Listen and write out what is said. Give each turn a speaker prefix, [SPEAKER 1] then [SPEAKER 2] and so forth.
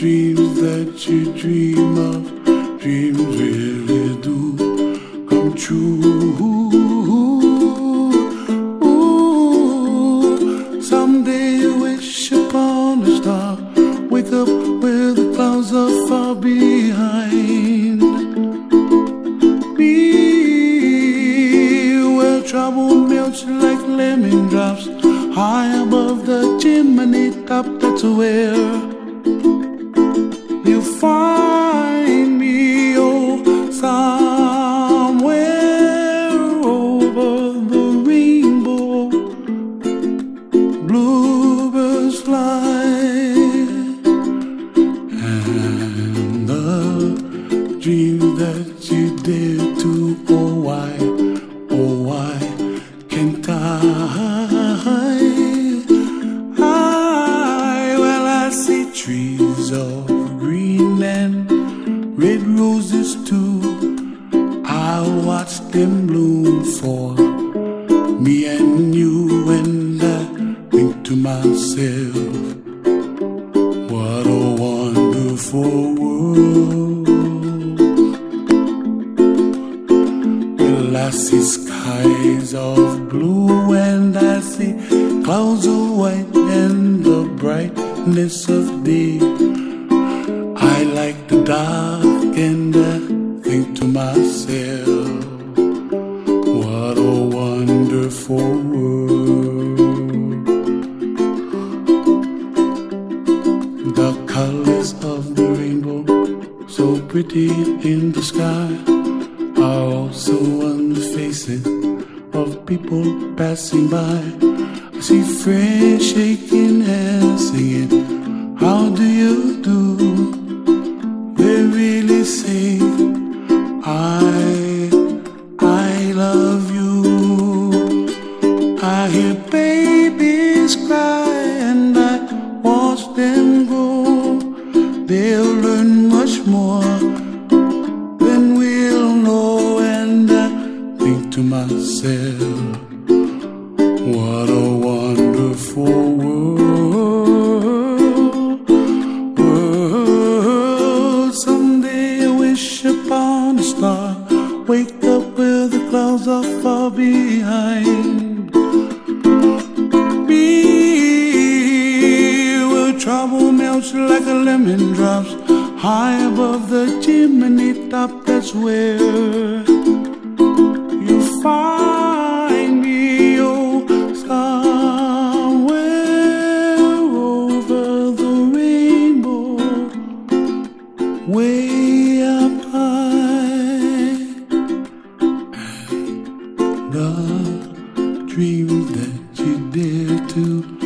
[SPEAKER 1] dreams that you dream of, dreams really do come true. Ooh, someday you wish upon a star, wake up where the clouds are far behind. Be where trouble melts like lemon drops high above the chimney top. That's where find me, oh, somewhere over the rainbow. Bluebirds fly, and the dream that you dare to, oh, why, oh, why can't I? I, well, I see trees red roses too. I'll watch them bloom for me and you, and I think to myself, what a wonderful world. Well, I see skies of blue and I see clouds of white and the brightness of day. I like the dark and I think to myself, what a wonderful world. The colors of the rainbow, so pretty in the sky, are also on the faces of people passing by. I see friends shaking hands, love you. I hear babies cry and I watch them grow. They'll learn much more than we'll know. And I think to myself, what a wonderful world. world. Someday I wish upon a star. Clouds are far behind. Be where trouble melts like a lemon drops high above the chimney top. That's where The dreams that you dare to